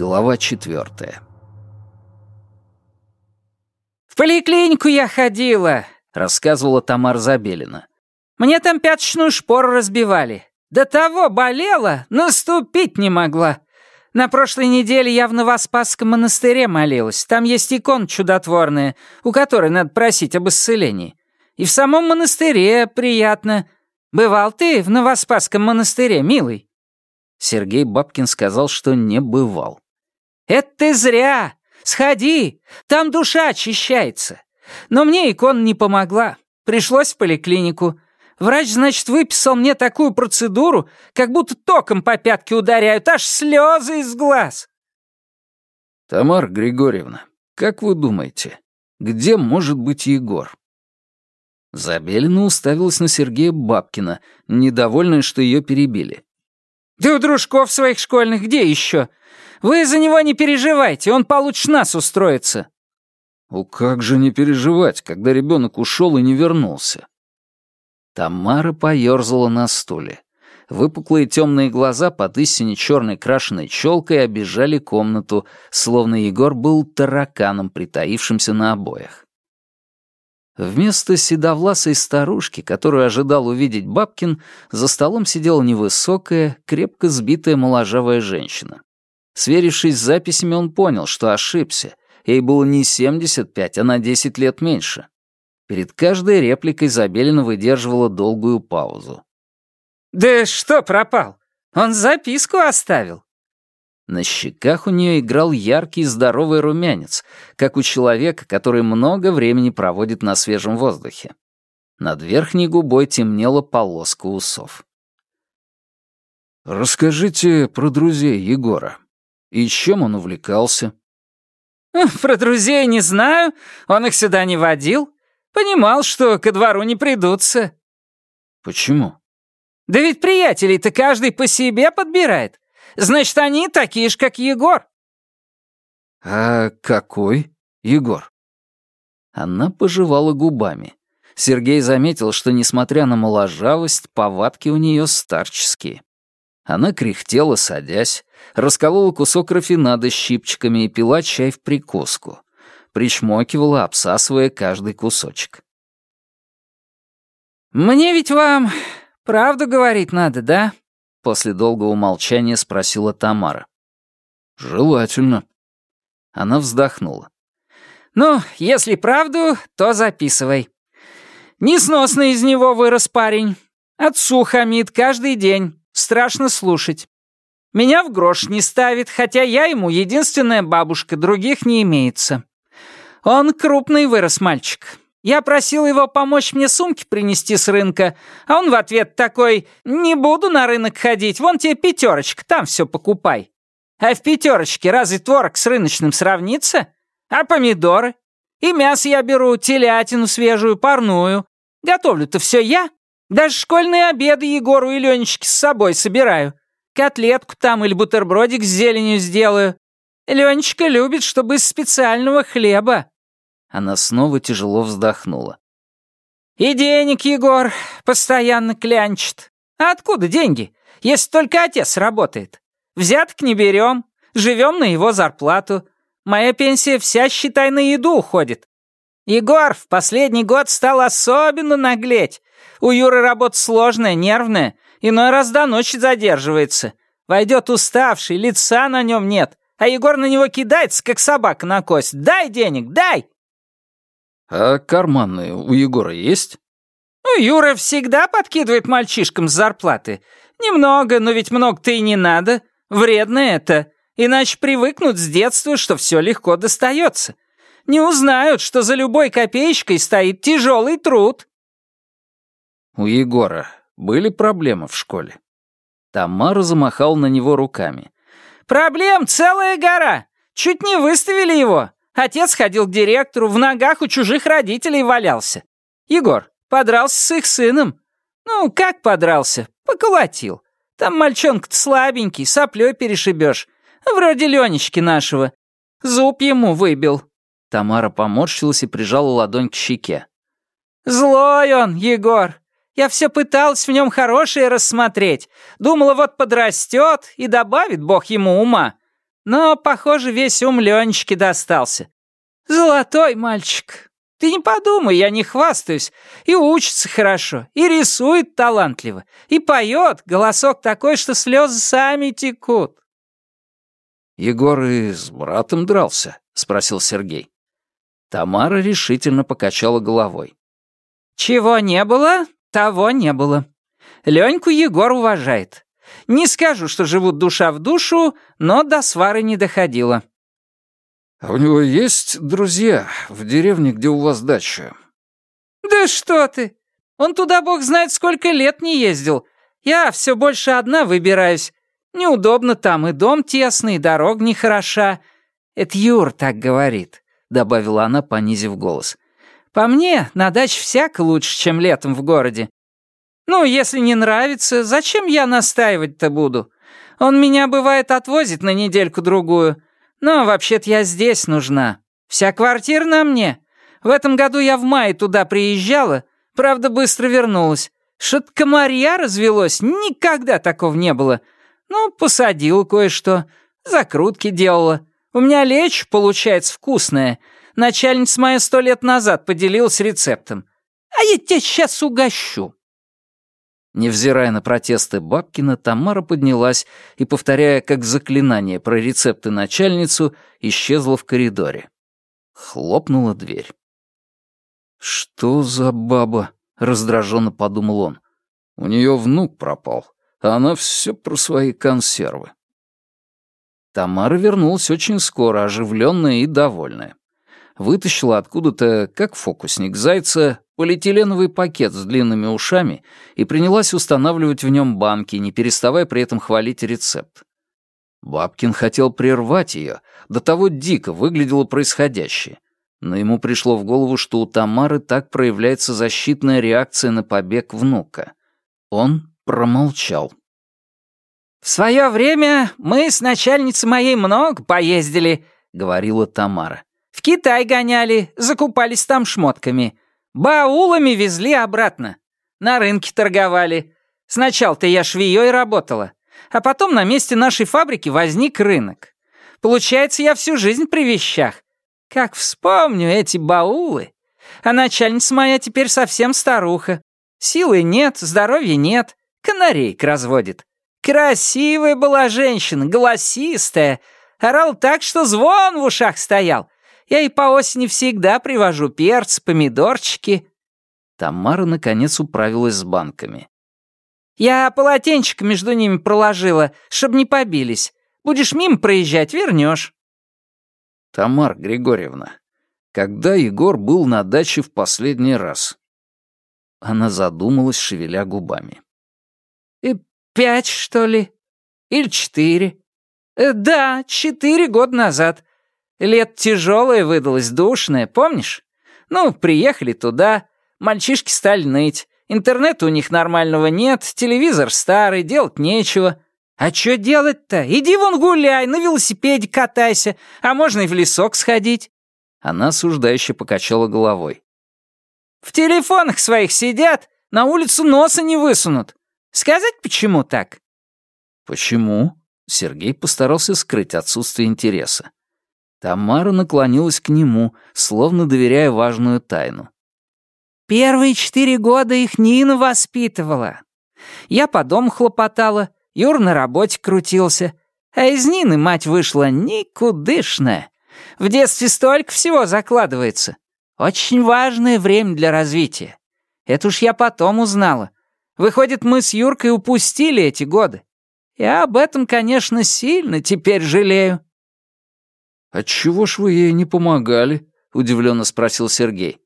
Глава четвертая. «В поликлинику я ходила», — рассказывала Тамара Забелина. «Мне там пяточную шпору разбивали. До того болела, наступить не могла. На прошлой неделе я в Новоспасском монастыре молилась. Там есть икона чудотворная, у которой надо просить об исцелении. И в самом монастыре приятно. Бывал ты в Новоспасском монастыре, милый?» Сергей Бабкин сказал, что не бывал. «Это ты зря! Сходи! Там душа очищается. Но мне икона не помогла. Пришлось в поликлинику. Врач, значит, выписал мне такую процедуру, как будто током по пятке ударяют, аж слезы из глаз». «Тамара Григорьевна, как вы думаете, где может быть Егор?» Забелина уставилась на Сергея Бабкина, недовольная, что ее перебили. «Да у дружков своих школьных где еще? Вы за него не переживайте, он получше нас устроится». «Ну как же не переживать, когда ребенок ушел и не вернулся?» Тамара поерзала на стуле. Выпуклые темные глаза под истине черной крашеной челкой обижали комнату, словно Егор был тараканом, притаившимся на обоях. Вместо седовласой старушки, которую ожидал увидеть Бабкин, за столом сидела невысокая, крепко сбитая моложавая женщина. Сверившись с записями, он понял, что ошибся. Ей было не 75, а на 10 лет меньше. Перед каждой репликой Забелина выдерживала долгую паузу. «Да что пропал? Он записку оставил. На щеках у нее играл яркий здоровый румянец, как у человека, который много времени проводит на свежем воздухе. Над верхней губой темнела полоска усов. «Расскажите про друзей Егора. И чем он увлекался?» «Про друзей не знаю. Он их сюда не водил. Понимал, что ко двору не придутся». «Почему?» «Да ведь приятелей-то каждый по себе подбирает. Значит, они такие же, как Егор». «А какой Егор?» Она пожевала губами. Сергей заметил, что, несмотря на моложавость, повадки у нее старческие. Она кряхтела, садясь, расколола кусок рафинада щипчиками и пила чай в прикуску. Причмокивала, обсасывая каждый кусочек. «Мне ведь вам правду говорить надо, да?» После долгого молчания спросила Тамара. «Желательно». Она вздохнула. «Ну, если правду, то записывай. Несносный из него вырос парень. Отцу хамит каждый день. Страшно слушать. Меня в грош не ставит, хотя я ему единственная бабушка, других не имеется. Он крупный вырос мальчик. Я просил его помочь мне сумки принести с рынка, а он в ответ такой «Не буду на рынок ходить, вон тебе пятерочка, там все покупай». А в пятерочке разве творог с рыночным сравнится? А помидоры? И мясо я беру, телятину свежую, парную. Готовлю-то все я. Даже школьные обеды Егору и Ленечке с собой собираю. Котлетку там или бутербродик с зеленью сделаю. Ленечка любит, чтобы из специального хлеба. Она снова тяжело вздохнула. «И денег, Егор, постоянно клянчит. А откуда деньги, если только отец работает? Взяток не берем, живем на его зарплату. Моя пенсия вся, считай, на еду уходит. Егор в последний год стал особенно наглеть. У Юры работа сложная, нервная, иной раз до ночи задерживается. Войдет уставший, лица на нем нет, а Егор на него кидается, как собака на кость. «Дай денег, дай!» «А карманные у Егора есть?» «Ну, Юра всегда подкидывает мальчишкам с зарплаты. Немного, но ведь много-то и не надо. Вредно это. Иначе привыкнут с детства, что все легко достается. Не узнают, что за любой копеечкой стоит тяжелый труд». У Егора были проблемы в школе. Тамара замахал на него руками. «Проблем целая гора. Чуть не выставили его. Отец ходил к директору, в ногах у чужих родителей валялся. Егор подрался с их сыном. Ну, как подрался? Поколотил. Там мальчонка-то слабенький, соплей перешибешь. Вроде Ленечки нашего. Зуб ему выбил». Тамара поморщилась и прижала ладонь к щеке. «Злой он, Егор. Я все пыталась в нем хорошее рассмотреть. Думала, вот подрастет и добавит Бог ему ума. Но, похоже, весь ум Ленечке достался. Золотой мальчик. Ты не подумай, я не хвастаюсь. И учится хорошо, и рисует талантливо, и поет, голосок такой, что слезы сами текут. «Егор и с братом дрался?» — спросил Сергей. Тамара решительно покачала головой. «Чего не было, того не было. Леньку Егор уважает. Не скажу, что живут душа в душу, но до свары не доходило. «А у него есть друзья в деревне, где у вас дача?» «Да что ты! Он туда бог знает сколько лет не ездил. Я все больше одна выбираюсь. Неудобно там, и дом тесный, и дорога нехороша. Это Юр так говорит», — добавила она, понизив голос. «По мне, на даче всяко лучше, чем летом в городе. Ну, если не нравится, зачем я настаивать-то буду? Он меня, бывает, отвозит на недельку-другую. Но вообще-то я здесь нужна. Вся квартира на мне. В этом году я в мае туда приезжала, правда, быстро вернулась. Что-то комарья развелось, никогда такого не было. Ну, посадил кое-что, закрутки делала. У меня лечь получается вкусная. Начальница моя сто лет назад поделилась рецептом. А я тебя сейчас угощу. Невзирая на протесты Бабкина, Тамара поднялась и, повторяя как заклинание про рецепты начальницу, исчезла в коридоре. Хлопнула дверь. «Что за баба?» — раздраженно подумал он. «У нее внук пропал, а она все про свои консервы». Тамара вернулась очень скоро, оживленная и довольная. Вытащила откуда-то, как фокусник зайца, полиэтиленовый пакет с длинными ушами и принялась устанавливать в нем банки, не переставая при этом хвалить рецепт. Бабкин хотел прервать ее, до того дико выглядело происходящее. Но ему пришло в голову, что у Тамары так проявляется защитная реакция на побег внука. Он промолчал. «В свое время мы с начальницей моей много поездили», — говорила Тамара. «В Китай гоняли, закупались там шмотками. Баулами везли обратно. На рынке торговали. Сначала-то я швеей работала, а потом на месте нашей фабрики возник рынок. Получается, я всю жизнь при вещах. Как вспомню эти баулы. А начальница моя теперь совсем старуха. Силы нет, здоровья нет, канарейк разводит. Красивая была женщина, голосистая. Орал так, что звон в ушах стоял. Я и по осени всегда привожу перц, помидорчики». Тамара, наконец, управилась с банками. «Я полотенчик между ними проложила, чтобы не побились. Будешь мимо проезжать, вернешь». «Тамар Григорьевна, когда Егор был на даче в последний раз?» Она задумалась, шевеля губами. «И пять, что ли? Или четыре?» э, «Да, четыре года назад. Лет тяжелое выдалось, душное, помнишь? Ну, приехали туда, мальчишки стали ныть. Интернета у них нормального нет, телевизор старый, делать нечего. А что делать-то? Иди вон гуляй, на велосипеде катайся, а можно и в лесок сходить. Она осуждающе покачала головой. В телефонах своих сидят, на улицу носа не высунут. Сказать, почему так? Почему? Сергей постарался скрыть отсутствие интереса. Тамара наклонилась к нему, словно доверяя важную тайну. «Первые четыре года их Нина воспитывала. Я по дому хлопотала, Юр на работе крутился, а из Нины мать вышла никудышная. В детстве столько всего закладывается. Очень важное время для развития. Это уж я потом узнала. Выходит, мы с Юркой упустили эти годы. Я об этом, конечно, сильно теперь жалею». «Отчего ж вы ей не помогали?» — удивленно спросил Сергей.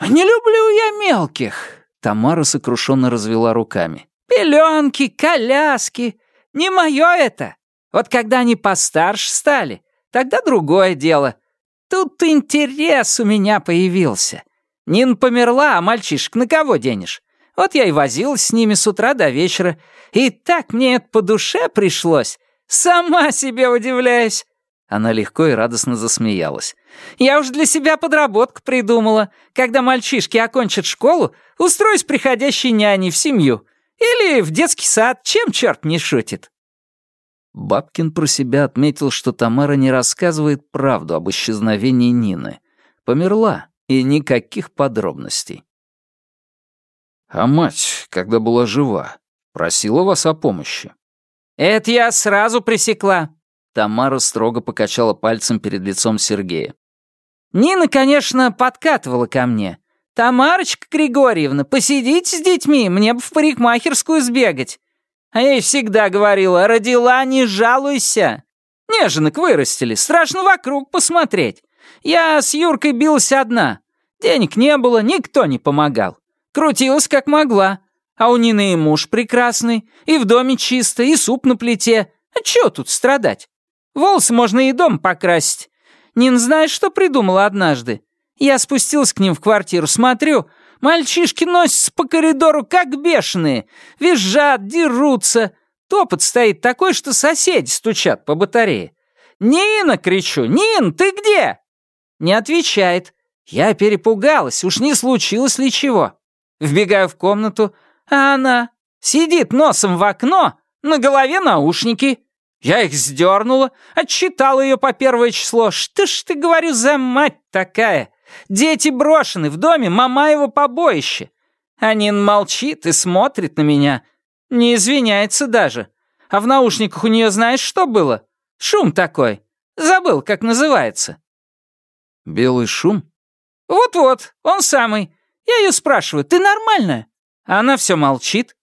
«Не люблю я мелких», — Тамара сокрушенно развела руками. «Пеленки, коляски. Не мое это. Вот когда они постарше стали, тогда другое дело. Тут интерес у меня появился. Нин померла, а мальчишек на кого денешь? Вот я и возилась с ними с утра до вечера. И так мне это по душе пришлось. Сама себе удивляюсь. Она легко и радостно засмеялась. «Я уж для себя подработку придумала. Когда мальчишки окончат школу, устроюсь приходящей няней в семью. Или в детский сад, чем черт не шутит». Бабкин про себя отметил, что Тамара не рассказывает правду об исчезновении Нины. Померла, и никаких подробностей. «А мать, когда была жива, просила вас о помощи?» «Это я сразу пресекла», — Тамара строго покачала пальцем перед лицом Сергея. «Нина, конечно, подкатывала ко мне. Тамарочка Григорьевна, посидите с детьми, мне бы в парикмахерскую сбегать. А я ей всегда говорила, родила, не жалуйся. Неженок вырастили, страшно вокруг посмотреть. Я с Юркой билась одна. Денег не было, никто не помогал. Крутилась как могла. А у Нины и муж прекрасный, и в доме чисто, и суп на плите. А чё тут страдать? Волосы можно и дом покрасить. Нин знаешь, что придумала однажды? Я спустилась к ним в квартиру, смотрю, мальчишки носятся по коридору как бешеные, визжат, дерутся. Топот стоит такой, что соседи стучат по батарее. «Нина!» — кричу. «Нин, ты где?» Не отвечает. Я перепугалась, уж не случилось ли чего. Вбегаю в комнату, а она сидит носом в окно, на голове наушники. Я их сдернула, отчитала ее по первое число. Что ж ты, говорю, за мать такая? Дети брошены, в доме Мамаева побоище. Анин молчит и смотрит на меня. Не извиняется даже. А в наушниках у нее знаешь, что было? Шум такой. Забыл, как называется. «Белый шум?» «Вот-вот, он самый. Я ее спрашиваю, ты нормальная?» А она все молчит.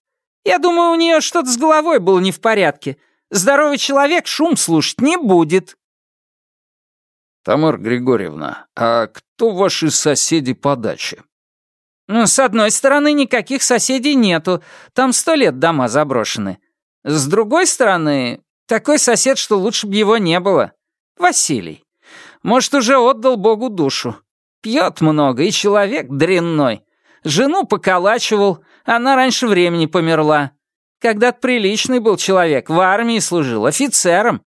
Я думаю, у нее что-то с головой было не в порядке. Здоровый человек шум слушать не будет. Тамара Григорьевна, а кто ваши соседи по даче? Ну, с одной стороны, никаких соседей нету. Там сто лет дома заброшены. С другой стороны, такой сосед, что лучше бы его не было. Василий. Может, уже отдал Богу душу. Пьет много и человек дрянной. Жену поколачивал, она раньше времени померла. Когда-то приличный был человек, в армии служил, офицером.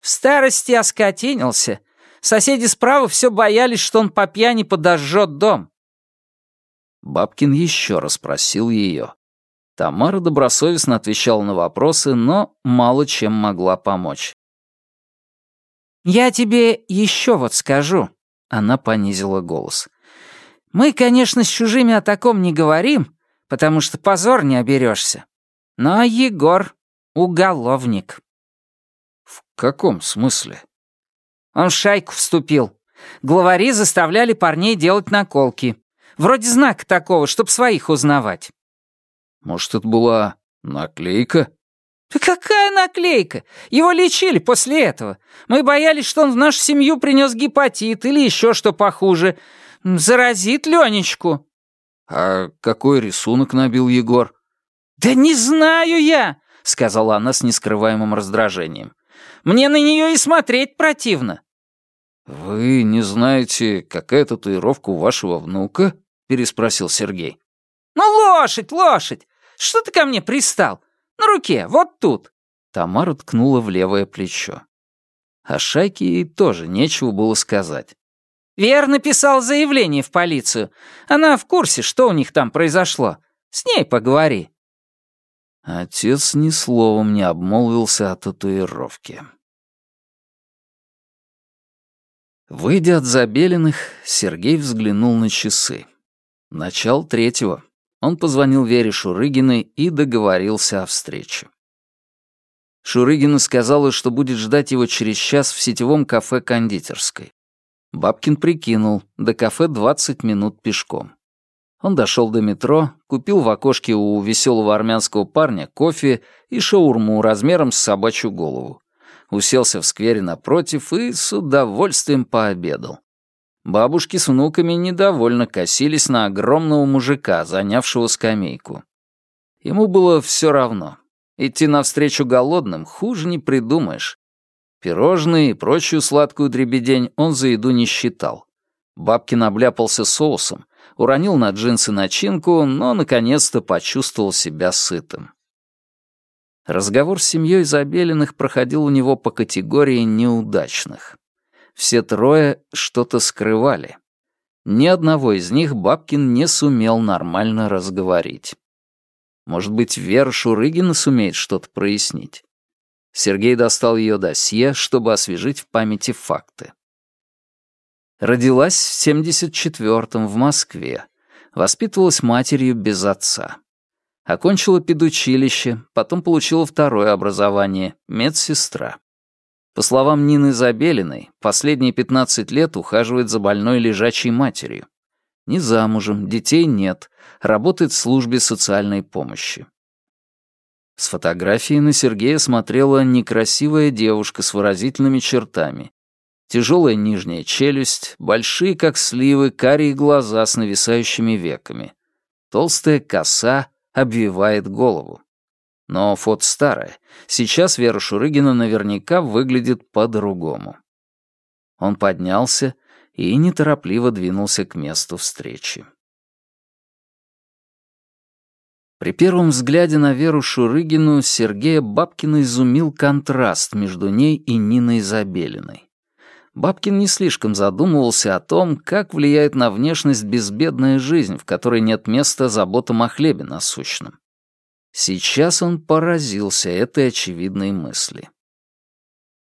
В старости оскотинился. Соседи справа все боялись, что он по пьяни подожжет дом. Бабкин еще раз спросил ее. Тамара добросовестно отвечала на вопросы, но мало чем могла помочь. «Я тебе еще вот скажу», — она понизила голос. «Мы, конечно, с чужими о таком не говорим, потому что позор не оберешься. Но Егор — уголовник». «В каком смысле?» Он в шайку вступил. Главари заставляли парней делать наколки. Вроде знака такого, чтоб своих узнавать». «Может, это была наклейка?» «Какая наклейка? Его лечили после этого. Мы боялись, что он в нашу семью принес гепатит или еще что похуже. Заразит Ленечку». «А какой рисунок набил Егор?» «Да не знаю я», — сказала она с нескрываемым раздражением. «Мне на нее и смотреть противно». «Вы не знаете, какая татуировка у вашего внука?» — переспросил Сергей. «Ну, лошадь, лошадь! Что ты ко мне пристал? На руке, вот тут!» Тамара ткнула в левое плечо. О шайке ей тоже нечего было сказать. «Верно писал заявление в полицию. Она в курсе, что у них там произошло. С ней поговори». Отец ни словом не обмолвился о татуировке. Выйдя от Забелиных, Сергей взглянул на часы. Начало третьего. Он позвонил Вере Шурыгиной и договорился о встрече. Шурыгина сказала, что будет ждать его через час в сетевом кафе-кондитерской. Бабкин прикинул, до кафе 20 минут пешком. Он дошел до метро, купил в окошке у веселого армянского парня кофе и шаурму размером с собачью голову. Уселся в сквере напротив и с удовольствием пообедал. Бабушки с внуками недовольно косились на огромного мужика, занявшего скамейку. Ему было все равно. Идти навстречу голодным хуже не придумаешь. Пирожные и прочую сладкую дребедень он за еду не считал. Бабкин обляпался соусом, уронил на джинсы начинку, но наконец-то почувствовал себя сытым. Разговор с семьей Забелиных проходил у него по категории неудачных. Все трое что-то скрывали. Ни одного из них Бабкин не сумел нормально разговорить. Может быть, Вера Шурыгина сумеет что-то прояснить. Сергей достал ее досье, чтобы освежить в памяти факты. Родилась в 74-м в Москве. Воспитывалась матерью без отца. Окончила педучилище, потом получила второе образование — медсестра. По словам Нины Забелиной, последние 15 лет ухаживает за больной лежачей матерью. Не замужем, детей нет, работает в службе социальной помощи. С фотографии на Сергея смотрела некрасивая девушка с выразительными чертами. Тяжелая нижняя челюсть, большие, как сливы, карие глаза с нависающими веками. Толстая коса обвивает голову. Но фото старое. Сейчас Вера Шурыгина наверняка выглядит по-другому. Он поднялся и неторопливо двинулся к месту встречи. При первом взгляде на Веру Шурыгину Сергея Бабкина изумил контраст между ней и Ниной Забелиной. Бабкин не слишком задумывался о том, как влияет на внешность безбедная жизнь, в которой нет места заботам о хлебе насущном. Сейчас он поразился этой очевидной мысли.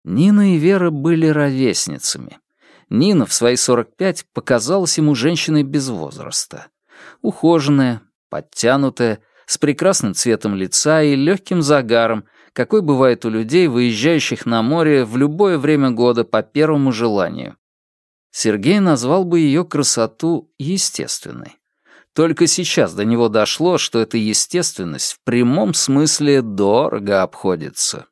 Нина и Вера были ровесницами. Нина в свои 45 показалась ему женщиной без возраста. Ухоженная, подтянутая, с прекрасным цветом лица и легким загаром, какой бывает у людей, выезжающих на море в любое время года по первому желанию. Сергей назвал бы ее красоту естественной. Только сейчас до него дошло, что эта естественность в прямом смысле дорого обходится.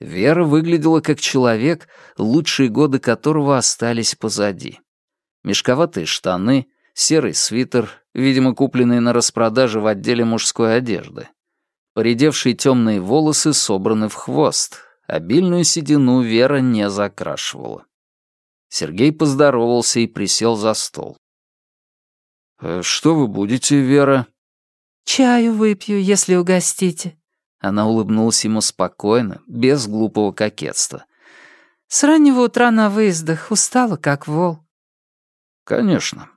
Вера выглядела как человек, лучшие годы которого остались позади. Мешковатые штаны, серый свитер, видимо, купленный на распродаже в отделе мужской одежды. Поредевшие темные волосы собраны в хвост. Обильную седину Вера не закрашивала. Сергей поздоровался и присел за стол. «Э, «Что вы будете, Вера?» «Чаю выпью, если угостите». Она улыбнулась ему спокойно, без глупого кокетства. «С раннего утра на выездах, устала, как вол». «Конечно».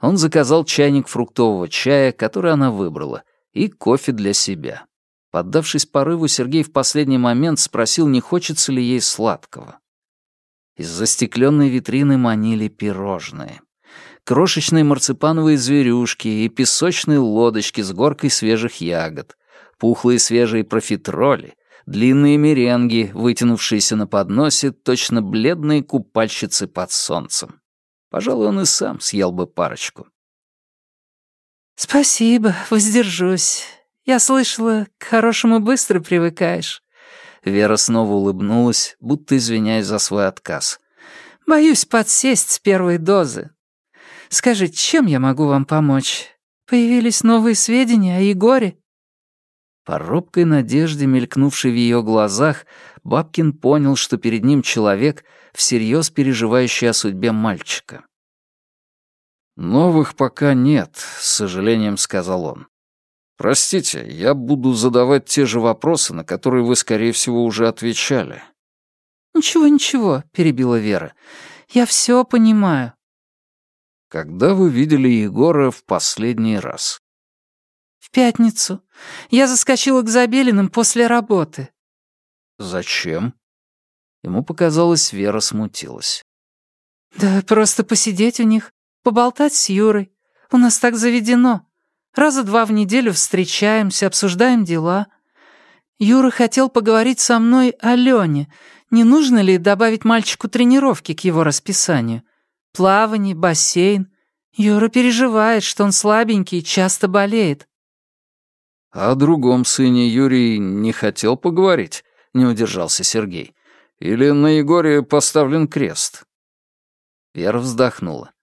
Он заказал чайник фруктового чая, который она выбрала, и кофе для себя. Поддавшись порыву, Сергей в последний момент спросил, не хочется ли ей сладкого. Из застекленной витрины манили пирожные. Крошечные марципановые зверюшки и песочные лодочки с горкой свежих ягод, пухлые свежие профитроли, длинные меренги, вытянувшиеся на подносе, точно бледные купальщицы под солнцем. Пожалуй, он и сам съел бы парочку. «Спасибо, воздержусь. Я слышала, к хорошему быстро привыкаешь». Вера снова улыбнулась, будто извиняясь за свой отказ. «Боюсь подсесть с первой дозы. Скажи, чем я могу вам помочь? Появились новые сведения о Егоре?» По робкой надежде, мелькнувшей в ее глазах, Бабкин понял, что перед ним человек, всерьез переживающий о судьбе мальчика. «Новых пока нет», — с сожалением сказал он. «Простите, я буду задавать те же вопросы, на которые вы, скорее всего, уже отвечали». «Ничего, ничего», — перебила Вера. «Я все понимаю». «Когда вы видели Егора в последний раз?» «В пятницу. Я заскочила к Забелиным после работы». «Зачем?» Ему показалось, Вера смутилась. «Да просто посидеть у них. Поболтать с Юрой. У нас так заведено. Раза два в неделю встречаемся, обсуждаем дела. Юра хотел поговорить со мной о Лене. Не нужно ли добавить мальчику тренировки к его расписанию? Плавание, бассейн. Юра переживает, что он слабенький и часто болеет. «О другом сыне Юрий не хотел поговорить?» — не удержался Сергей. «Или на Егоре поставлен крест?» Вера вздохнула.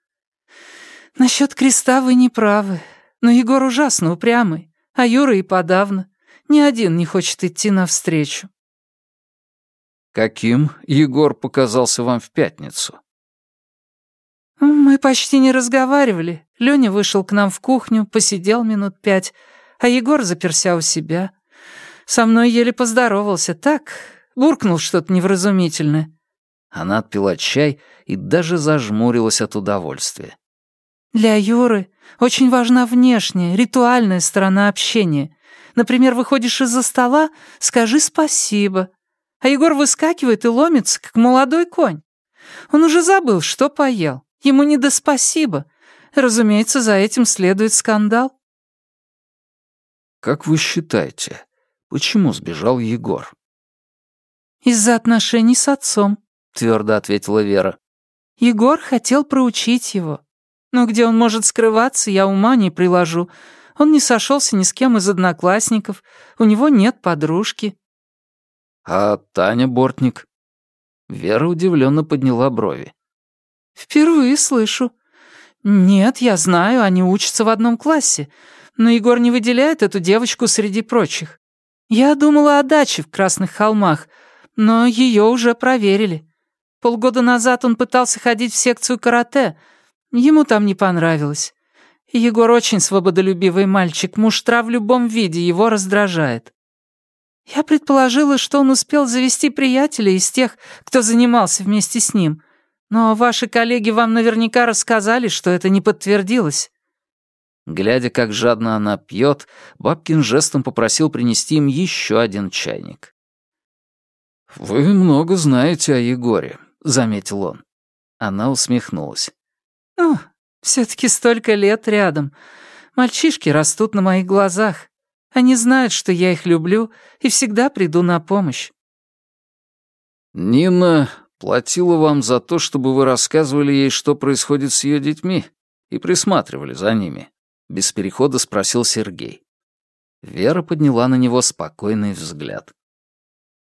«Насчет креста вы не правы. Но Егор ужасно упрямый, а Юра и подавно. Ни один не хочет идти навстречу». «Каким Егор показался вам в пятницу?» «Мы почти не разговаривали. Лёня вышел к нам в кухню, посидел минут пять, а Егор заперся у себя. Со мной еле поздоровался, так, буркнул что-то невразумительное». Она отпила чай и даже зажмурилась от удовольствия. Для Юры очень важна внешняя, ритуальная сторона общения. Например, выходишь из-за стола, скажи спасибо. А Егор выскакивает и ломится, как молодой конь. Он уже забыл, что поел. Ему не до спасибо. Разумеется, за этим следует скандал. «Как вы считаете, почему сбежал Егор?» «Из-за отношений с отцом», — твердо ответила Вера. «Егор хотел проучить его. Но где он может скрываться, я ума не приложу. Он не сошелся ни с кем из одноклассников, у него нет подружки». «А Таня Бортник?» Вера удивленно подняла брови. «Впервые слышу. Нет, я знаю, они учатся в одном классе, но Егор не выделяет эту девочку среди прочих. Я думала о даче в Красных холмах, но ее уже проверили. Полгода назад он пытался ходить в секцию карате. Ему там не понравилось. Егор очень свободолюбивый мальчик, муштра в любом виде его раздражает. Я предположила, что он успел завести приятеля из тех, кто занимался вместе с ним. Но ваши коллеги вам наверняка рассказали, что это не подтвердилось. Глядя, как жадно она пьет, Бабкин жестом попросил принести им еще один чайник. «Вы много знаете о Егоре», — заметил он. Она усмехнулась. «Ну, все-таки столько лет рядом. Мальчишки растут на моих глазах. Они знают, что я их люблю, и всегда приду на помощь». «Нина платила вам за то, чтобы вы рассказывали ей, что происходит с ее детьми, и присматривали за ними?» — без перехода спросил Сергей. Вера подняла на него спокойный взгляд.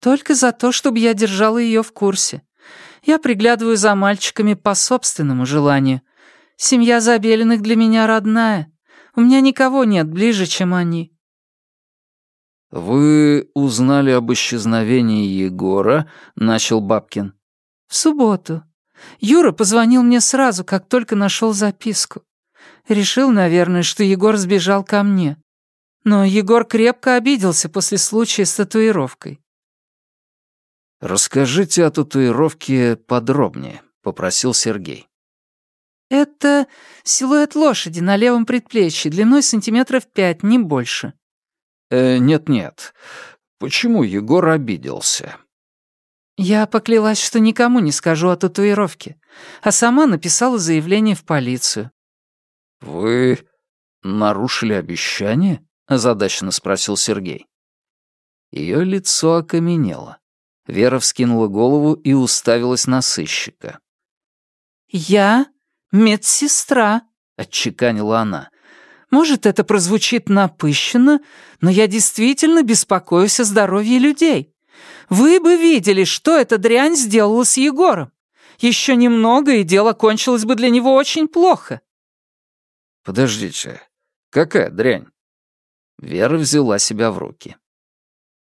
«Только за то, чтобы я держала ее в курсе. Я приглядываю за мальчиками по собственному желанию. Семья Забелиных для меня родная. У меня никого нет ближе, чем они. «Вы узнали об исчезновении Егора?» — начал Бабкин. «В субботу. Юра позвонил мне сразу, как только нашел записку. Решил, наверное, что Егор сбежал ко мне. Но Егор крепко обиделся после случая с татуировкой». «Расскажите о татуировке подробнее», — попросил Сергей. «Это силуэт лошади на левом предплечье, длиной сантиметров пять, не больше. Э, «Нет-нет. Почему Егор обиделся?» Я поклялась, что никому не скажу о татуировке, а сама написала заявление в полицию. «Вы нарушили обещание?» — озадаченно спросил Сергей. Ее лицо окаменело. Вера вскинула голову и уставилась на сыщика. «Я медсестра», — отчеканила она. Может, это прозвучит напыщенно, но я действительно беспокоюсь о здоровье людей. Вы бы видели, что эта дрянь сделала с Егором. Еще немного, и дело кончилось бы для него очень плохо». «Подождите, какая дрянь?» Вера взяла себя в руки.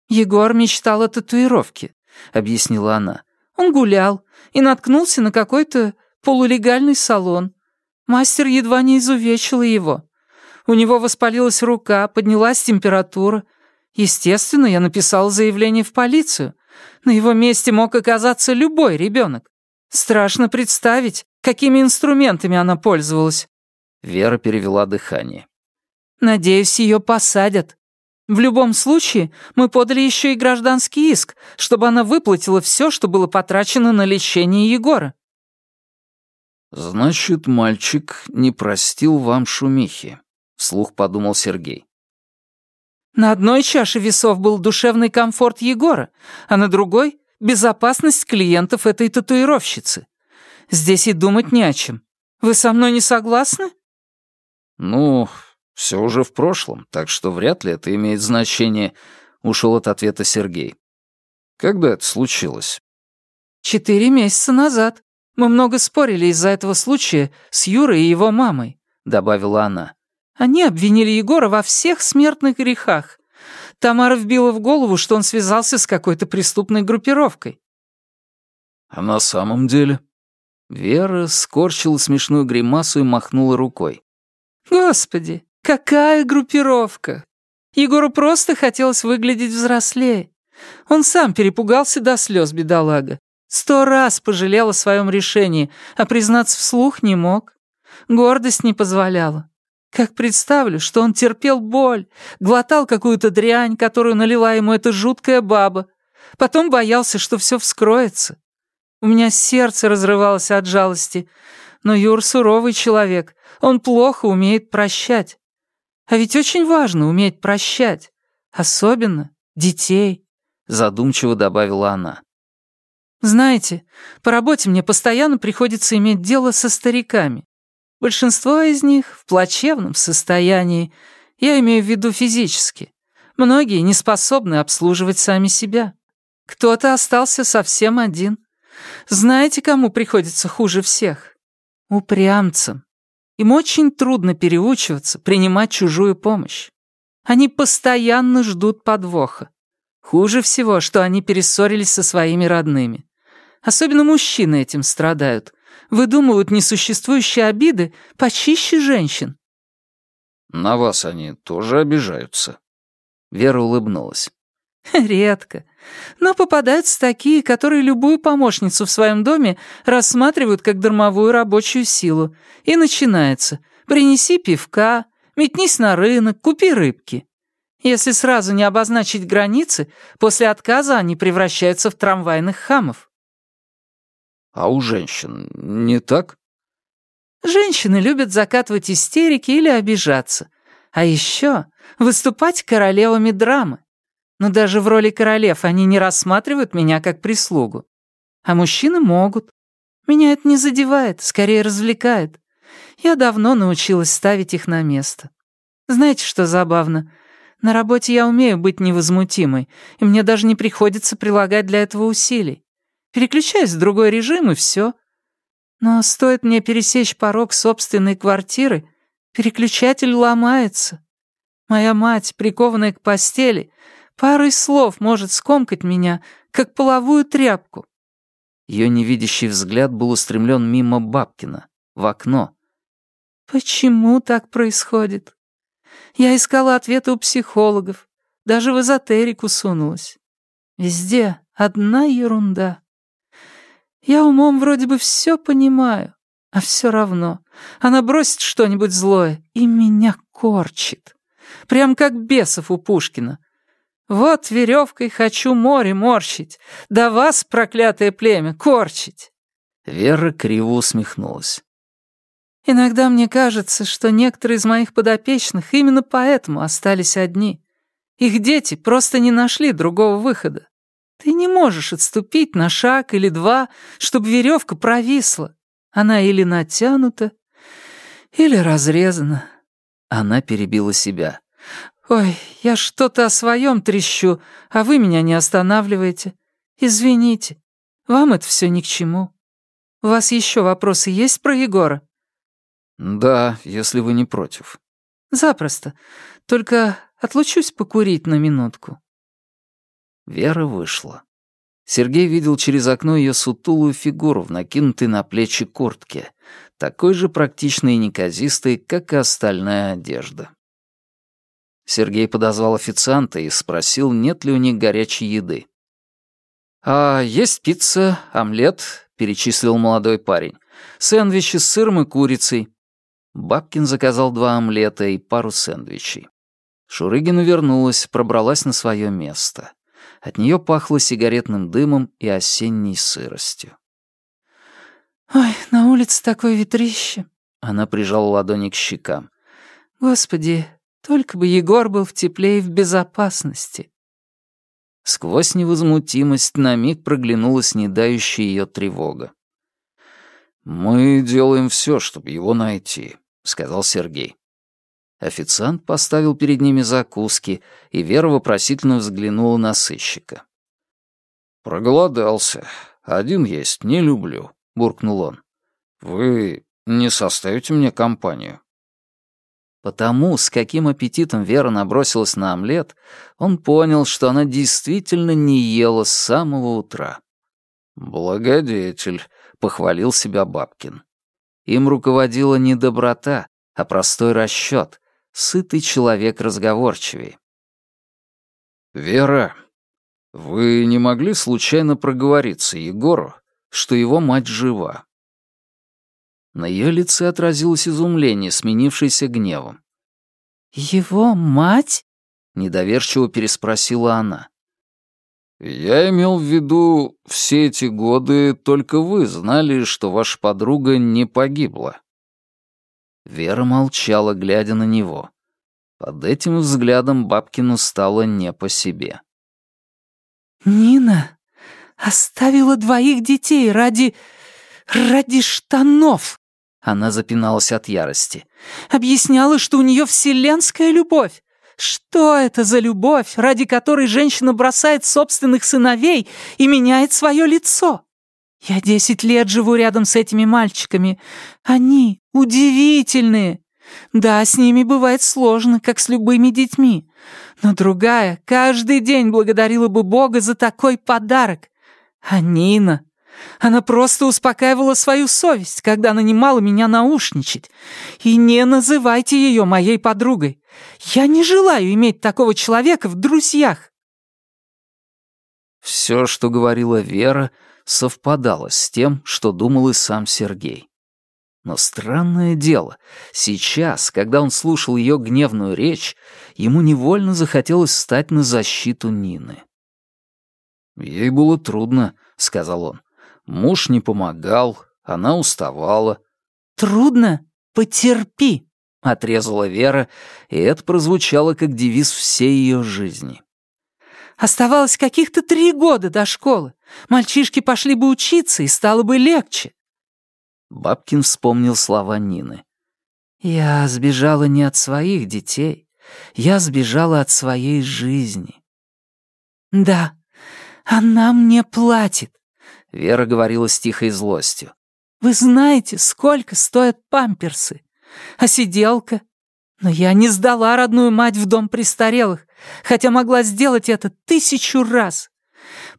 «Егор мечтал о татуировке», — объяснила она. «Он гулял и наткнулся на какой-то полулегальный салон. Мастер едва не изувечил его. У него воспалилась рука, поднялась температура. Естественно, я написал заявление в полицию. На его месте мог оказаться любой ребенок. Страшно представить, какими инструментами она пользовалась. Вера перевела дыхание. Надеюсь, ее посадят. В любом случае, мы подали еще и гражданский иск, чтобы она выплатила все, что было потрачено на лечение Егора. Значит, мальчик не простил вам шумихи вслух подумал Сергей. На одной чаше весов был душевный комфорт Егора, а на другой — безопасность клиентов этой татуировщицы. Здесь и думать не о чем. Вы со мной не согласны? Ну, все уже в прошлом, так что вряд ли это имеет значение, ушел от ответа Сергей. Когда это случилось? Четыре месяца назад. Мы много спорили из-за этого случая с Юрой и его мамой, добавила она. Они обвинили Егора во всех смертных грехах. Тамара вбила в голову, что он связался с какой-то преступной группировкой. А на самом деле? Вера скорчила смешную гримасу и махнула рукой. Господи, какая группировка! Егору просто хотелось выглядеть взрослее. Он сам перепугался до слез, бедолага. Сто раз пожалел о своем решении, а признаться вслух не мог. Гордость не позволяла. Как представлю, что он терпел боль, глотал какую-то дрянь, которую налила ему эта жуткая баба. Потом боялся, что все вскроется. У меня сердце разрывалось от жалости. Но Юр суровый человек, он плохо умеет прощать. А ведь очень важно уметь прощать. Особенно детей», — задумчиво добавила она. «Знаете, по работе мне постоянно приходится иметь дело со стариками. Большинство из них в плачевном состоянии, я имею в виду физически. Многие не способны обслуживать сами себя. Кто-то остался совсем один. Знаете, кому приходится хуже всех? Упрямцам. Им очень трудно переучиваться, принимать чужую помощь. Они постоянно ждут подвоха. Хуже всего, что они перессорились со своими родными. Особенно мужчины этим страдают. Выдумывают несуществующие обиды почище женщин. «На вас они тоже обижаются?» Вера улыбнулась. «Редко. Но попадаются такие, которые любую помощницу в своем доме рассматривают как дармовую рабочую силу. И начинается. Принеси пивка, метнись на рынок, купи рыбки. Если сразу не обозначить границы, после отказа они превращаются в трамвайных хамов. А у женщин не так? Женщины любят закатывать истерики или обижаться. А еще выступать королевами драмы. Но даже в роли королев они не рассматривают меня как прислугу. А мужчины могут. Меня это не задевает, скорее развлекает. Я давно научилась ставить их на место. Знаете, что забавно? На работе я умею быть невозмутимой, и мне даже не приходится прилагать для этого усилий. Переключаюсь в другой режим, и все. Но стоит мне пересечь порог собственной квартиры, переключатель ломается. Моя мать, прикованная к постели, парой слов может скомкать меня, как половую тряпку. Ее невидящий взгляд был устремлен мимо Бабкина, в окно. «Почему так происходит? Я искала ответы у психологов, даже в эзотерику сунулась. Везде одна ерунда. Я умом вроде бы все понимаю, а все равно она бросит что-нибудь злое и меня корчит. Прям как бесов у Пушкина. Вот веревкой хочу море морщить, да вас, проклятое племя, корчить. Вера криво усмехнулась. Иногда мне кажется, что некоторые из моих подопечных именно поэтому остались одни. Их дети просто не нашли другого выхода. Ты не можешь отступить на шаг или два, чтобы веревка провисла. Она или натянута, или разрезана. Она перебила себя. «Ой, я что-то о своем трещу, а вы меня не останавливаете. Извините, вам это все ни к чему. У вас еще вопросы есть про Егора?» «Да, если вы не против». «Запросто. Только отлучусь покурить на минутку». Вера вышла. Сергей видел через окно ее сутулую фигуру в накинутой на плечи куртке, такой же практичной и неказистой, как и остальная одежда. Сергей подозвал официанта и спросил, нет ли у них горячей еды. «А есть пицца, омлет», — перечислил молодой парень, «сэндвичи с сыром и курицей, Бабкин заказал два омлета и пару сэндвичей. Шурыгина вернулась, пробралась на свое место. От нее пахло сигаретным дымом и осенней сыростью. «Ой, на улице такое ветрище!» Она прижала ладони к щекам. «Господи, только бы Егор был в тепле и в безопасности!» Сквозь невозмутимость на миг проглянулась недающая ее тревога. «Мы делаем все, чтобы его найти», — сказал Сергей. Официант поставил перед ними закуски, и Вера вопросительно взглянула на сыщика. «Проголодался. Один есть не люблю», — буркнул он. «Вы не составите мне компанию?» Потому, с каким аппетитом Вера набросилась на омлет, он понял, что она действительно не ела с самого утра. «Благодетель», — похвалил себя Бабкин. Им руководила не доброта, а простой расчет. Сытый человек разговорчивее. «Вера, вы не могли случайно проговориться Егору, что его мать жива?» На ее лице отразилось изумление, сменившееся гневом. «Его мать?» — недоверчиво переспросила она. «Я имел в виду, все эти годы только вы знали, что ваша подруга не погибла». Вера молчала, глядя на него. Под этим взглядом Бабкину стало не по себе. «Нина оставила двоих детей ради... ради штанов!» Она запиналась от ярости. «Объясняла, что у нее вселенская любовь. Что это за любовь, ради которой женщина бросает собственных сыновей и меняет свое лицо? Я десять лет живу рядом с этими мальчиками. Они удивительные. Да, с ними бывает сложно, как с любыми детьми. Но другая каждый день благодарила бы Бога за такой подарок. А Нина... Она просто успокаивала свою совесть, когда нанимала меня наушничать. И не называйте ее моей подругой. Я не желаю иметь такого человека в друзьях. Все, что говорила Вера, совпадало с тем, что думал и сам Сергей. Но странное дело, сейчас, когда он слушал ее гневную речь, ему невольно захотелось встать на защиту Нины. «Ей было трудно», — сказал он. «Муж не помогал, она уставала». «Трудно? Потерпи», — отрезала Вера, и это прозвучало как девиз всей ее жизни. «Оставалось каких-то три года до школы. Мальчишки пошли бы учиться, и стало бы легче. Бабкин вспомнил слова Нины. «Я сбежала не от своих детей, я сбежала от своей жизни». «Да, она мне платит», — Вера говорила с тихой злостью. «Вы знаете, сколько стоят памперсы? А сиделка? Но я не сдала родную мать в дом престарелых, хотя могла сделать это тысячу раз.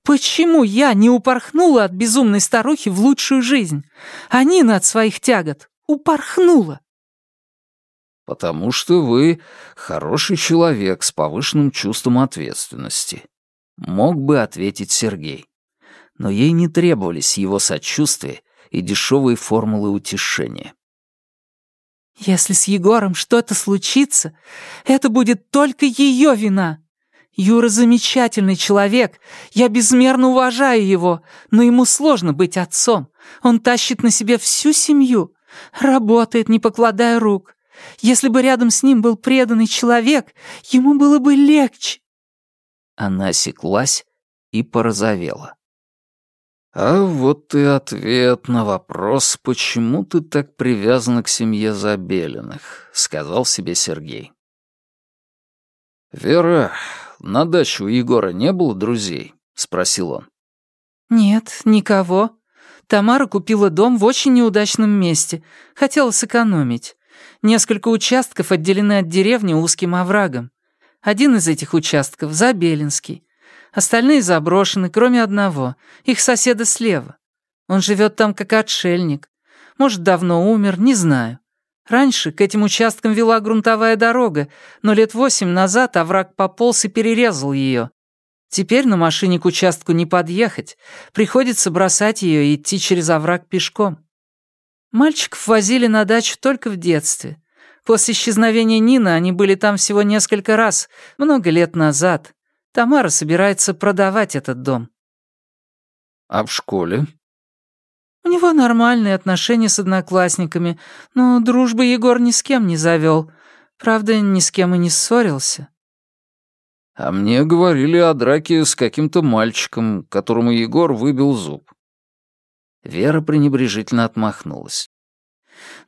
Почему я не упорхнула от безумной старухи в лучшую жизнь, а Нина от своих тягот упорхнула? Потому что вы хороший человек с повышенным чувством ответственности. Мог бы ответить Сергей. Но ей не требовались его сочувствия и дешевые формулы утешения. «Если с Егором что-то случится, это будет только ее вина. Юра замечательный человек. Я безмерно уважаю его, но ему сложно быть отцом. Он тащит на себе всю семью, работает, не покладая рук. Если бы рядом с ним был преданный человек, ему было бы легче». Она осеклась и порозовела. «А вот и ответ на вопрос, почему ты так привязана к семье Забелиных», — сказал себе Сергей. «Вера, на даче у Егора не было друзей?» — спросил он. «Нет, никого. Тамара купила дом в очень неудачном месте. Хотела сэкономить. Несколько участков отделены от деревни узким оврагом. Один из этих участков — Забелинский. Остальные заброшены, кроме одного, их соседа слева. Он живет там как отшельник. Может, давно умер, не знаю. Раньше к этим участкам вела грунтовая дорога, но лет восемь назад овраг пополз и перерезал ее. Теперь на машине к участку не подъехать, приходится бросать ее и идти через овраг пешком. Мальчиков возили на дачу только в детстве. После исчезновения Нины они были там всего несколько раз, много лет назад. Тамара собирается продавать этот дом. «А в школе?» У него нормальные отношения с одноклассниками, но дружбы Егор ни с кем не завел. Правда, ни с кем и не ссорился. А мне говорили о драке с каким-то мальчиком, которому Егор выбил зуб. Вера пренебрежительно отмахнулась.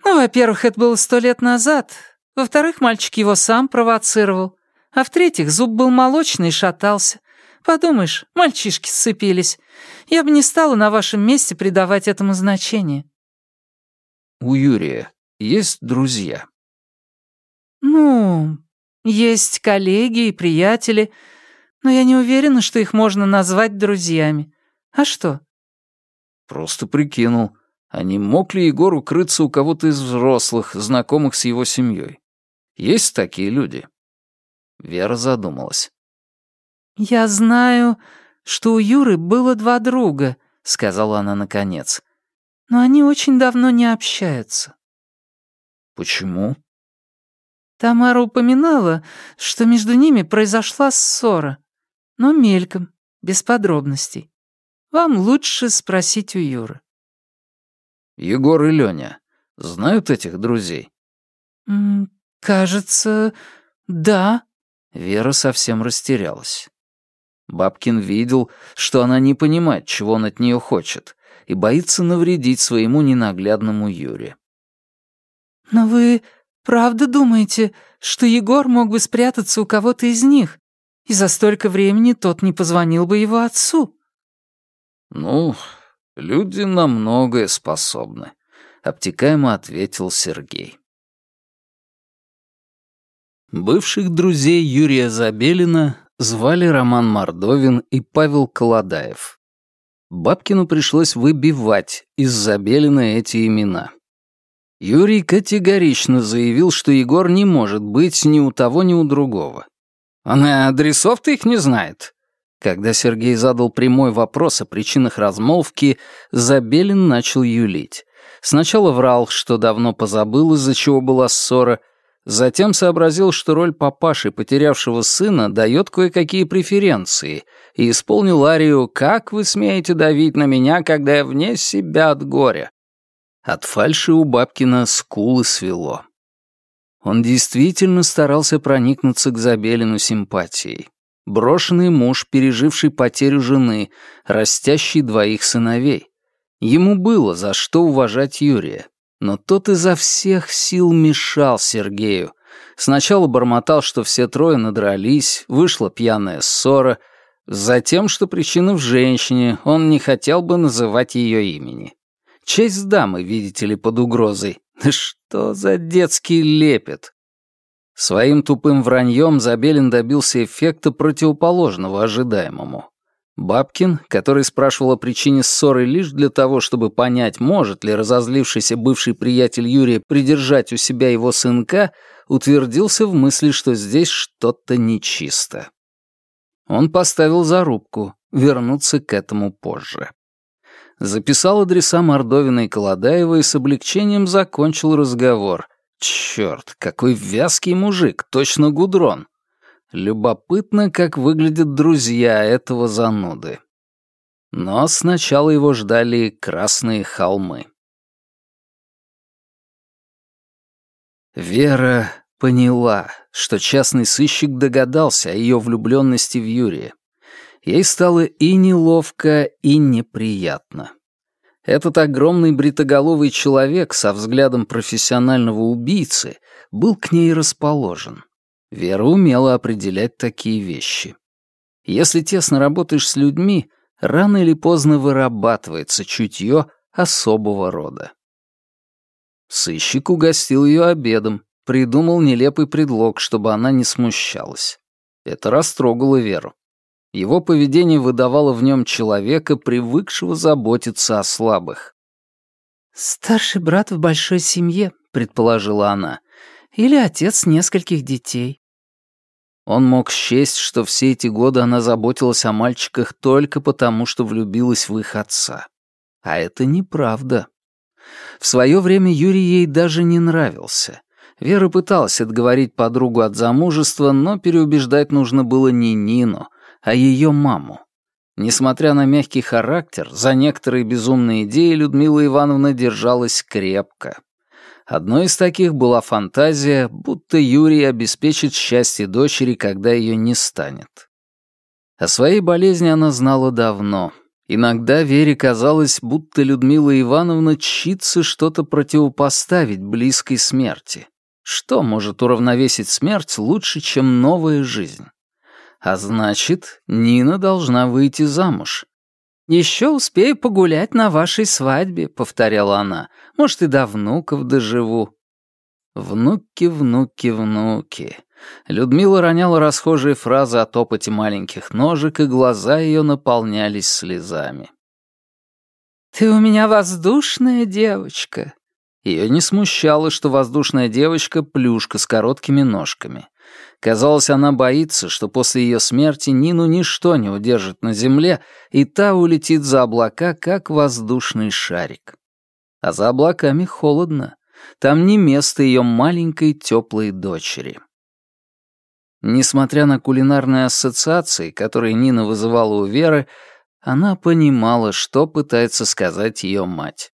Ну, во-первых, это было сто лет назад. Во-вторых, мальчик его сам провоцировал. А в-третьих, зуб был молочный и шатался. Подумаешь, мальчишки сцепились. Я бы не стала на вашем месте придавать этому значение». «У Юрия есть друзья?» «Ну, есть коллеги и приятели, но я не уверена, что их можно назвать друзьями. А что?» «Просто прикинул, а не мог ли Егор укрыться у кого-то из взрослых, знакомых с его семьей? Есть такие люди?» Вера задумалась. «Я знаю, что у Юры было два друга», — сказала она наконец. но они очень давно не общаются». «Почему?» Тамара упоминала, что между ними произошла ссора, но мельком, без подробностей. Вам лучше спросить у Юры. Егор и Леня знают этих друзей? «Кажется, да». Вера совсем растерялась. Бабкин видел, что она не понимает, чего он от нее хочет, и боится навредить своему ненаглядному Юре. «Но вы правда думаете, что Егор мог бы спрятаться у кого-то из них, и за столько времени тот не позвонил бы его отцу?» «Ну, люди на многое способны», — обтекаемо ответил Сергей. Бывших друзей Юрия Забелина звали Роман Мордовин и Павел Колодаев. Бабкину пришлось выбивать из Забелина эти имена. Юрий категорично заявил, что Егор не может быть ни у того, ни у другого. «Она адресов-то их не знает». Когда Сергей задал прямой вопрос о причинах размолвки, Забелин начал юлить. Сначала врал, что давно позабыл, из-за чего была ссора — Затем сообразил, что роль папаши, потерявшего сына, дает кое-какие преференции, и исполнил арию «Как вы смеете давить на меня, когда я вне себя от горя?» От фальши у Бабкина скулы свело. Он действительно старался проникнуться к Забелину симпатией. Брошенный муж, переживший потерю жены, растящий двоих сыновей. Ему было за что уважать Юрия. Но тот изо всех сил мешал Сергею. Сначала бормотал, что все трое надрались, вышла пьяная ссора, затем, что причина в женщине, он не хотел бы называть ее имени. Честь дамы, видите ли, под угрозой. Что за детский лепет? Своим тупым враньем Забелин добился эффекта противоположного ожидаемому. Бабкин, который спрашивал о причине ссоры лишь для того, чтобы понять, может ли разозлившийся бывший приятель Юрия придержать у себя его сынка, утвердился в мысли, что здесь что-то нечисто. Он поставил зарубку вернуться к этому позже. Записал адреса Мордовина и Колодаева и с облегчением закончил разговор. Черт, какой вязкий мужик, точно гудрон. Любопытно, как выглядят друзья этого зануды. Но сначала его ждали красные холмы. Вера поняла, что частный сыщик догадался о ее влюбленности в Юрия. Ей стало и неловко, и неприятно. Этот огромный бритоголовый человек со взглядом профессионального убийцы был к ней расположен. Вера умела определять такие вещи. Если тесно работаешь с людьми, рано или поздно вырабатывается чутье особого рода. Сыщик угостил ее обедом, придумал нелепый предлог, чтобы она не смущалась. Это растрогало Веру. Его поведение выдавало в нем человека, привыкшего заботиться о слабых. «Старший брат в большой семье», — предположила она, — «или отец нескольких детей. Он мог счесть, что все эти годы она заботилась о мальчиках только потому, что влюбилась в их отца. А это неправда. В свое время Юрий ей даже не нравился. Вера пыталась отговорить подругу от замужества, но переубеждать нужно было не Нину, а ее маму. Несмотря на мягкий характер, за некоторые безумные идеи Людмила Ивановна держалась крепко. Одной из таких была фантазия, будто Юрий обеспечит счастье дочери, когда ее не станет. О своей болезни она знала давно. Иногда Вере казалось, будто Людмила Ивановна чится что-то противопоставить близкой смерти. Что может уравновесить смерть лучше, чем новая жизнь? А значит, Нина должна выйти замуж. «Еще успею погулять на вашей свадьбе», — повторяла она. «Может, и до внуков доживу». «Внуки, внуки, внуки». Людмила роняла расхожие фразы о топоте маленьких ножек, и глаза ее наполнялись слезами. «Ты у меня воздушная девочка». Ее не смущало, что воздушная девочка — плюшка с короткими ножками. Казалось, она боится, что после ее смерти Нину ничто не удержит на земле, и та улетит за облака, как воздушный шарик. А за облаками холодно. Там не место ее маленькой теплой дочери. Несмотря на кулинарные ассоциации, которые Нина вызывала у Веры, она понимала, что пытается сказать ее мать.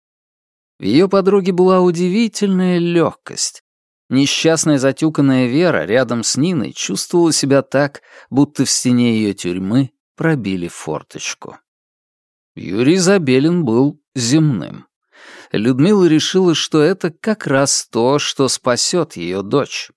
В ее подруге была удивительная легкость. Несчастная затюканная Вера рядом с Ниной чувствовала себя так, будто в стене ее тюрьмы пробили форточку. Юрий Забелин был земным. Людмила решила, что это как раз то, что спасет ее дочь.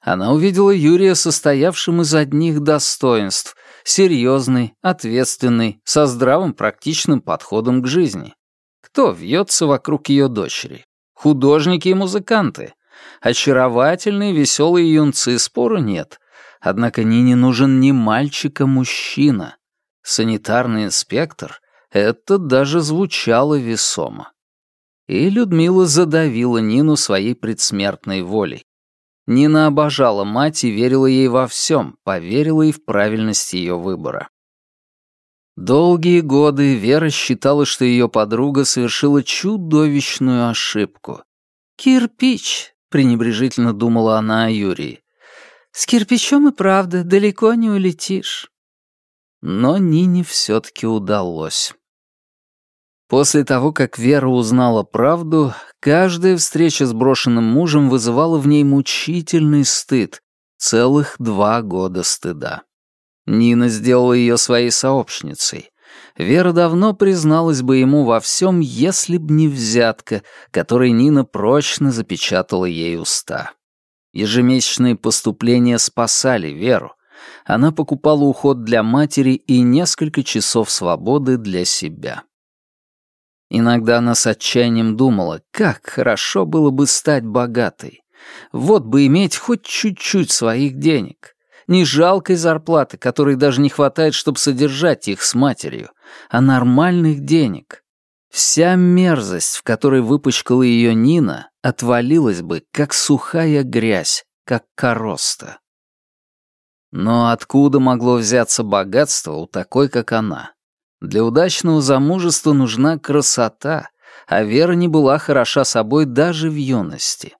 Она увидела Юрия состоявшим из одних достоинств, серьезный, ответственный, со здравым практичным подходом к жизни. Кто вьется вокруг ее дочери? Художники и музыканты. Очаровательные, веселые юнцы, спору нет. Однако Нине нужен не мальчик, а мужчина. Санитарный инспектор — это даже звучало весомо. И Людмила задавила Нину своей предсмертной волей. Нина обожала мать и верила ей во всем, поверила и в правильность ее выбора. Долгие годы Вера считала, что ее подруга совершила чудовищную ошибку. «Кирпич», — пренебрежительно думала она о Юрии. «С кирпичом и правда далеко не улетишь». Но Нине все-таки удалось. После того, как Вера узнала правду, каждая встреча с брошенным мужем вызывала в ней мучительный стыд, целых два года стыда. Нина сделала ее своей сообщницей. Вера давно призналась бы ему во всем, если б не взятка, которой Нина прочно запечатала ей уста. Ежемесячные поступления спасали Веру. Она покупала уход для матери и несколько часов свободы для себя. Иногда она с отчаянием думала, как хорошо было бы стать богатой. Вот бы иметь хоть чуть-чуть своих денег. Не жалкой зарплаты, которой даже не хватает, чтобы содержать их с матерью, а нормальных денег. Вся мерзость, в которой выпачкала ее Нина, отвалилась бы, как сухая грязь, как короста. Но откуда могло взяться богатство у такой, как она? Для удачного замужества нужна красота, а Вера не была хороша собой даже в юности.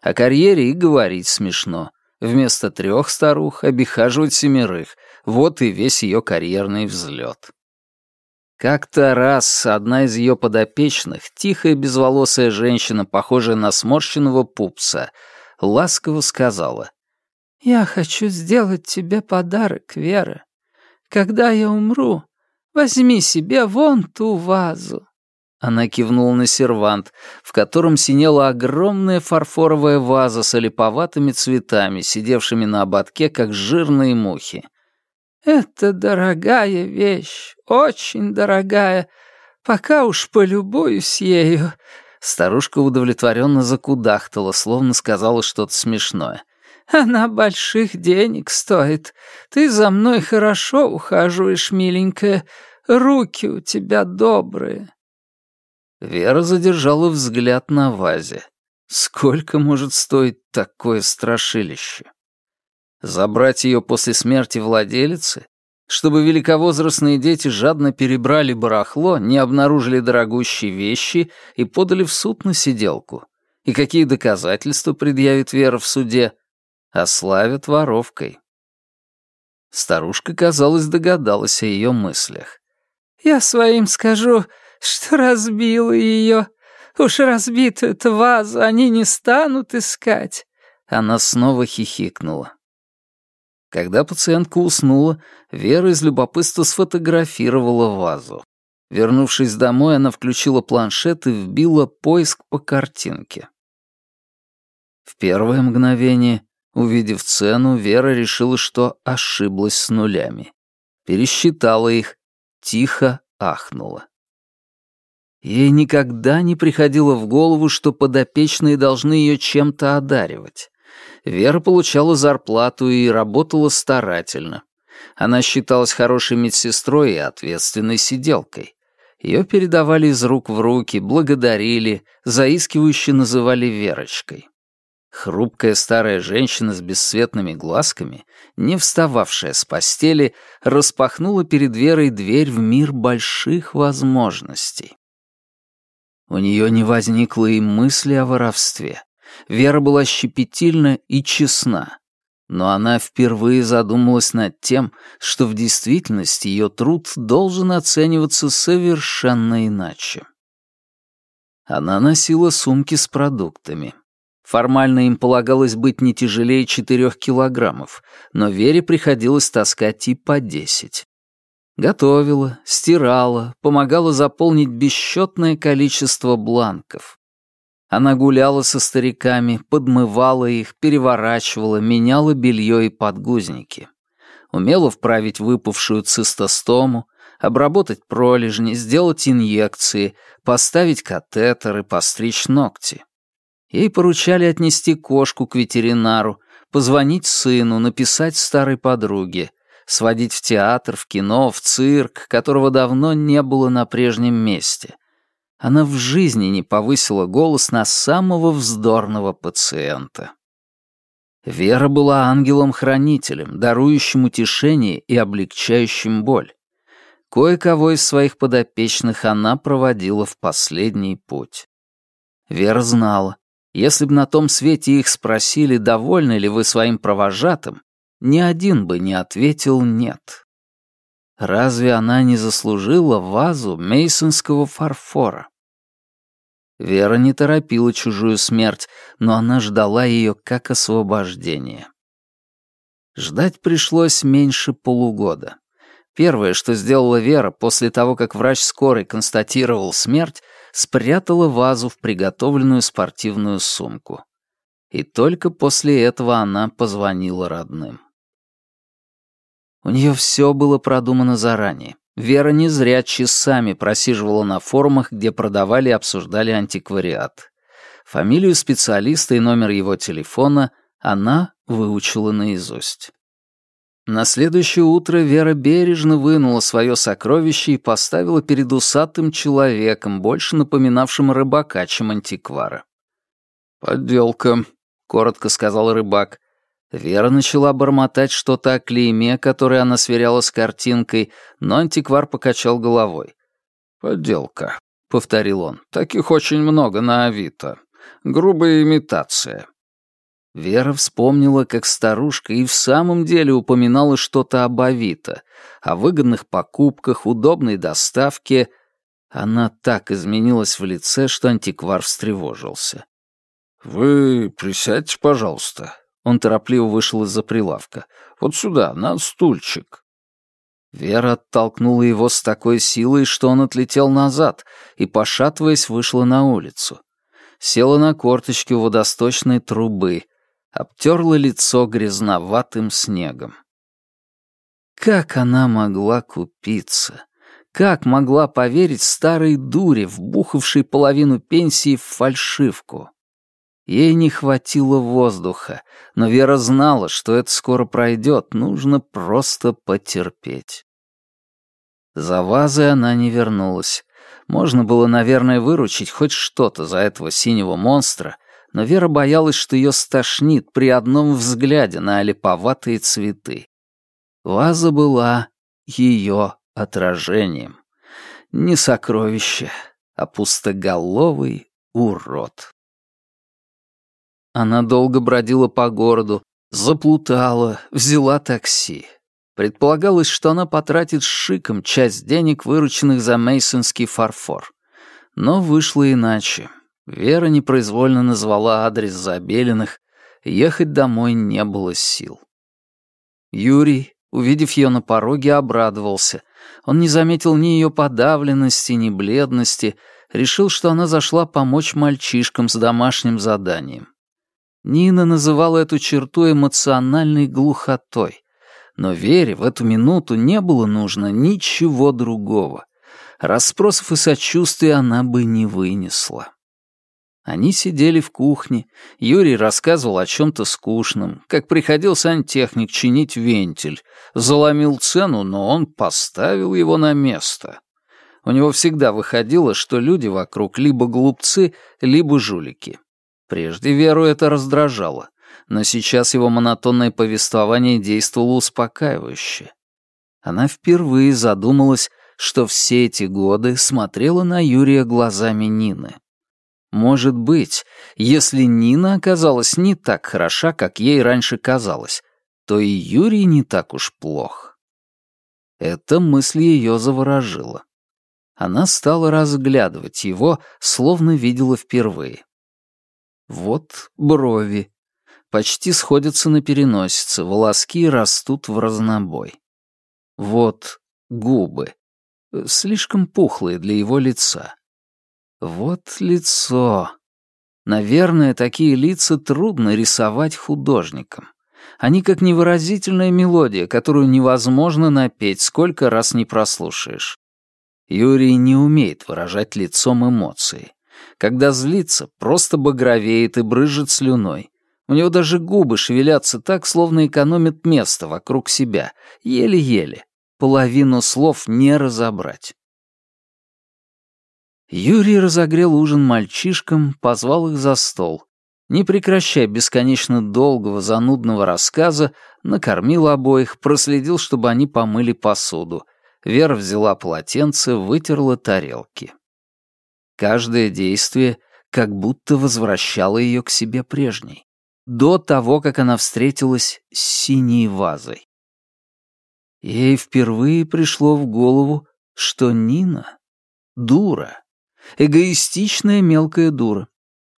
О карьере и говорить смешно. Вместо трех старух обихаживать семерых. Вот и весь ее карьерный взлет. Как-то раз одна из ее подопечных, тихая безволосая женщина, похожая на сморщенного пупса, ласково сказала, «Я хочу сделать тебе подарок, Вера. Когда я умру, Возьми себе вон ту вазу». Она кивнула на сервант, в котором синела огромная фарфоровая ваза с олиповатыми цветами, сидевшими на ободке, как жирные мухи. «Это дорогая вещь, очень дорогая. Пока уж полюбуюсь ею». Старушка удовлетворенно закудахтала, словно сказала что-то смешное. Она больших денег стоит. Ты за мной хорошо ухаживаешь, миленькая. Руки у тебя добрые». Вера задержала взгляд на вазе. Сколько может стоить такое страшилище? Забрать ее после смерти владелицы? Чтобы великовозрастные дети жадно перебрали барахло, не обнаружили дорогущие вещи и подали в суд на сиделку? И какие доказательства предъявит Вера в суде? ославят воровкой. Старушка, казалось, догадалась о ее мыслях. «Я своим скажу, что разбила ее. Уж разбитую эту вазу они не станут искать». Она снова хихикнула. Когда пациентка уснула, Вера из любопытства сфотографировала вазу. Вернувшись домой, она включила планшет и вбила поиск по картинке. В первое мгновение Увидев цену, Вера решила, что ошиблась с нулями. Пересчитала их, тихо ахнула. Ей никогда не приходило в голову, что подопечные должны ее чем-то одаривать. Вера получала зарплату и работала старательно. Она считалась хорошей медсестрой и ответственной сиделкой. Ее передавали из рук в руки, благодарили, заискивающе называли Верочкой. Хрупкая старая женщина с бесцветными глазками, не встававшая с постели, распахнула перед Верой дверь в мир больших возможностей. У нее не возникло и мысли о воровстве. Вера была щепетильна и честна. Но она впервые задумалась над тем, что в действительности ее труд должен оцениваться совершенно иначе. Она носила сумки с продуктами. Формально им полагалось быть не тяжелее четырех килограммов, но Вере приходилось таскать и по десять. Готовила, стирала, помогала заполнить бесчетное количество бланков. Она гуляла со стариками, подмывала их, переворачивала, меняла белье и подгузники. Умела вправить выпавшую цистостому, обработать пролежни, сделать инъекции, поставить катетеры, постричь ногти. Ей поручали отнести кошку к ветеринару, позвонить сыну, написать старой подруге, сводить в театр, в кино, в цирк, которого давно не было на прежнем месте, она в жизни не повысила голос на самого вздорного пациента. Вера была ангелом-хранителем, дарующим утешение и облегчающим боль. Кое-кого из своих подопечных она проводила в последний путь. Вера знала, если бы на том свете их спросили, довольны ли вы своим провожатым, ни один бы не ответил «нет». Разве она не заслужила вазу мейсонского фарфора? Вера не торопила чужую смерть, но она ждала ее как освобождение. Ждать пришлось меньше полугода. Первое, что сделала Вера после того, как врач скорой констатировал смерть, спрятала вазу в приготовленную спортивную сумку. И только после этого она позвонила родным. У нее все было продумано заранее. Вера не зря часами просиживала на форумах, где продавали и обсуждали антиквариат. Фамилию специалиста и номер его телефона она выучила наизусть. На следующее утро Вера бережно вынула свое сокровище и поставила перед усатым человеком, больше напоминавшим рыбака, чем антиквара. «Подделка», — коротко сказал рыбак. Вера начала бормотать что-то о клейме, которое она сверяла с картинкой, но антиквар покачал головой. «Подделка», — повторил он. «Таких очень много на Авито. Грубая имитация». Вера вспомнила, как старушка и в самом деле упоминала что-то об Авито, о выгодных покупках, удобной доставке. Она так изменилась в лице, что антиквар встревожился. «Вы присядьте, пожалуйста», он торопливо вышел из-за прилавка. «Вот сюда, на стульчик». Вера оттолкнула его с такой силой, что он отлетел назад и, пошатываясь, вышла на улицу. Села на корточки у водосточной трубы, обтерла лицо грязноватым снегом. Как она могла купиться? Как могла поверить старой дуре, вбухавшей половину пенсии в фальшивку? Ей не хватило воздуха, но Вера знала, что это скоро пройдет, нужно просто потерпеть. За вазой она не вернулась. Можно было, наверное, выручить хоть что-то за этого синего монстра, но Вера боялась, что ее стошнит при одном взгляде на олиповатые цветы. Ваза была ее отражением. Не сокровище, а пустоголовый урод. Она долго бродила по городу, заплутала, взяла такси. Предполагалось, что она потратит шиком часть денег, вырученных за мейсонский фарфор. Но вышло иначе. Вера непроизвольно назвала адрес Забелиных, ехать домой не было сил. Юрий, увидев ее на пороге, обрадовался. Он не заметил ни ее подавленности, ни бледности, решил, что она зашла помочь мальчишкам с домашним заданием. Нина называла эту черту эмоциональной глухотой. Но Вере в эту минуту не было нужно ничего другого. Расспросов и сочувствия она бы не вынесла. Они сидели в кухне, Юрий рассказывал о чем-то скучном, как приходил сантехник чинить вентиль, заломил цену, но он поставил его на место. У него всегда выходило, что люди вокруг либо глупцы, либо жулики. Прежде Веру это раздражало, но сейчас его монотонное повествование действовало успокаивающе. Она впервые задумалась, что все эти годы смотрела на Юрия глазами Нины. Может быть, если Нина оказалась не так хороша, как ей раньше казалось, то и Юрий не так уж плох. Эта мысль ее заворожила. Она стала разглядывать его, словно видела впервые. Вот брови. Почти сходятся на переносице, волоски растут в разнобой. Вот губы. Слишком пухлые для его лица. Вот лицо. Наверное, такие лица трудно рисовать художникам. Они как невыразительная мелодия, которую невозможно напеть, сколько раз не прослушаешь. Юрий не умеет выражать лицом эмоции. Когда злится, просто багровеет и брызжет слюной. У него даже губы шевелятся так, словно экономит место вокруг себя, еле-еле. Половину слов не разобрать. Юрий разогрел ужин мальчишкам, позвал их за стол. Не прекращая бесконечно долгого занудного рассказа, накормил обоих, проследил, чтобы они помыли посуду. Вера взяла полотенце, вытерла тарелки. Каждое действие как будто возвращало ее к себе прежней, до того, как она встретилась с синей вазой. Ей впервые пришло в голову, что Нина — дура, эгоистичная мелкая дура.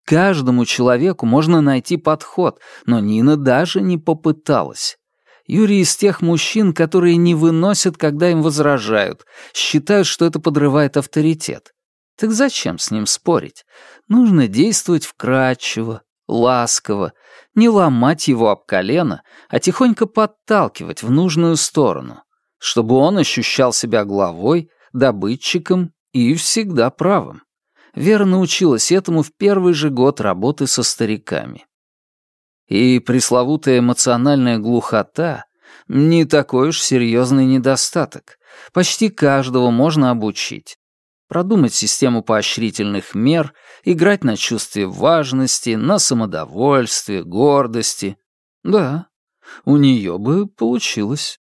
Каждому человеку можно найти подход, но Нина даже не попыталась. Юрий из тех мужчин, которые не выносят, когда им возражают, считают, что это подрывает авторитет. Так зачем с ним спорить? Нужно действовать вкрадчиво, ласково, не ломать его об колено, а тихонько подталкивать в нужную сторону, чтобы он ощущал себя главой, добытчиком и всегда правым. Вера научилась этому в первый же год работы со стариками. И пресловутая эмоциональная глухота — не такой уж серьезный недостаток. Почти каждого можно обучить продумать систему поощрительных мер, играть на чувстве важности, на самодовольстве, гордости. Да, у нее бы получилось.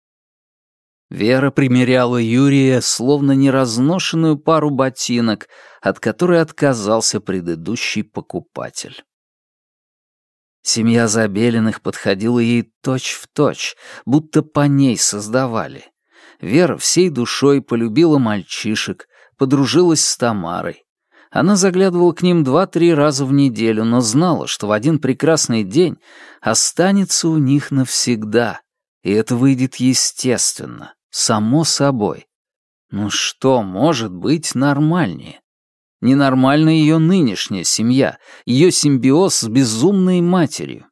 Вера примеряла Юрия словно неразношенную пару ботинок, от которой отказался предыдущий покупатель. Семья Забелиных подходила ей точь-в-точь, точь, будто по ней создавали. Вера всей душой полюбила мальчишек, подружилась с Тамарой. Она заглядывала к ним два-три раза в неделю, но знала, что в один прекрасный день останется у них навсегда, и это выйдет естественно, само собой. Ну что может быть нормальнее? Ненормальна ее нынешняя семья, ее симбиоз с безумной матерью.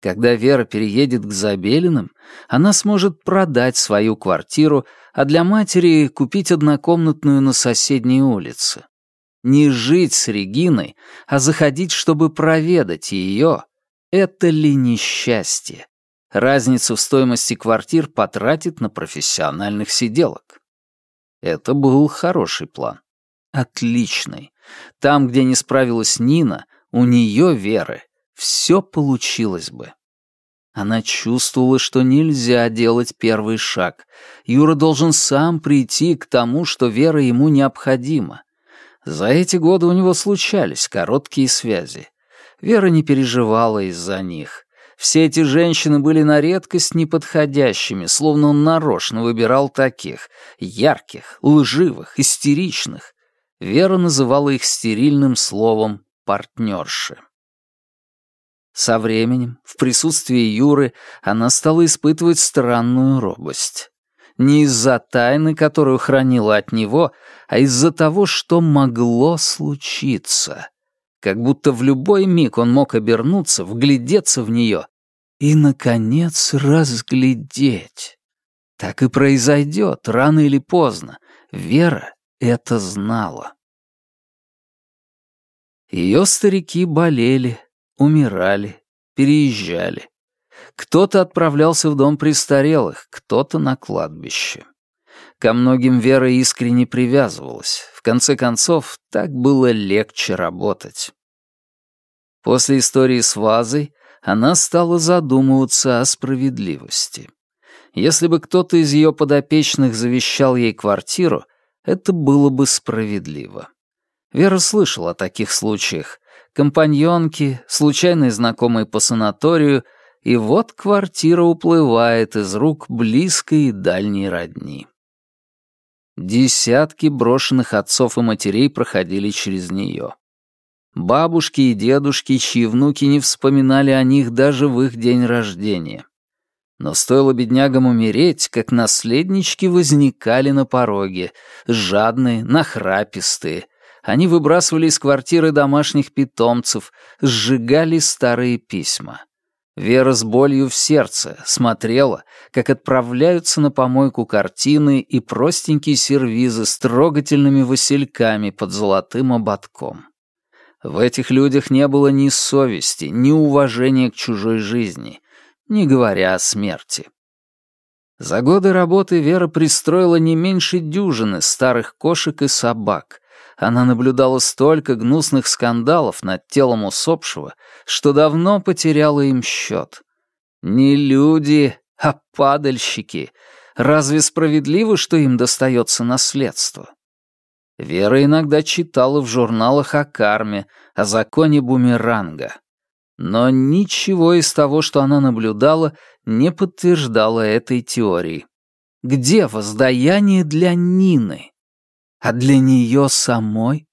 Когда Вера переедет к Забелиным, она сможет продать свою квартиру, а для матери купить однокомнатную на соседней улице. Не жить с Региной, а заходить, чтобы проведать ее — это ли несчастье? Разницу в стоимости квартир потратит на профессиональных сиделок. Это был хороший план. Отличный. Там, где не справилась Нина, у нее, Веры, все получилось бы. Она чувствовала, что нельзя делать первый шаг. Юра должен сам прийти к тому, что вера ему необходима. За эти годы у него случались короткие связи. Вера не переживала из-за них. Все эти женщины были на редкость неподходящими, словно он нарочно выбирал таких, ярких, лживых, истеричных. Вера называла их стерильным словом «партнерши». Со временем, в присутствии Юры, она стала испытывать странную робость. Не из-за тайны, которую хранила от него, а из-за того, что могло случиться. Как будто в любой миг он мог обернуться, вглядеться в нее и, наконец, разглядеть. Так и произойдет, рано или поздно. Вера это знала. Ее старики болели, умирали, переезжали. Кто-то отправлялся в дом престарелых, кто-то на кладбище. Ко многим Вера искренне привязывалась. В конце концов, так было легче работать. После истории с вазой она стала задумываться о справедливости. Если бы кто-то из ее подопечных завещал ей квартиру, это было бы справедливо. Вера слышала о таких случаях, компаньонки, случайные знакомые по санаторию, и вот квартира уплывает из рук близкой и дальней родни. Десятки брошенных отцов и матерей проходили через нее. Бабушки и дедушки, чьи внуки не вспоминали о них даже в их день рождения. Но стоило беднягам умереть, как наследнички возникали на пороге, жадные, нахрапистые. Они выбрасывали из квартиры домашних питомцев, сжигали старые письма. Вера с болью в сердце смотрела, как отправляются на помойку картины и простенькие сервизы с трогательными васильками под золотым ободком. В этих людях не было ни совести, ни уважения к чужой жизни, не говоря о смерти. За годы работы Вера пристроила не меньше дюжины старых кошек и собак. Она наблюдала столько гнусных скандалов над телом усопшего, что давно потеряла им счет. Не люди, а падальщики. Разве справедливо, что им достается наследство? Вера иногда читала в журналах о карме, о законе бумеранга. Но ничего из того, что она наблюдала, не подтверждало этой теории. Где воздаяние для Нины? А для нее самой?